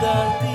The.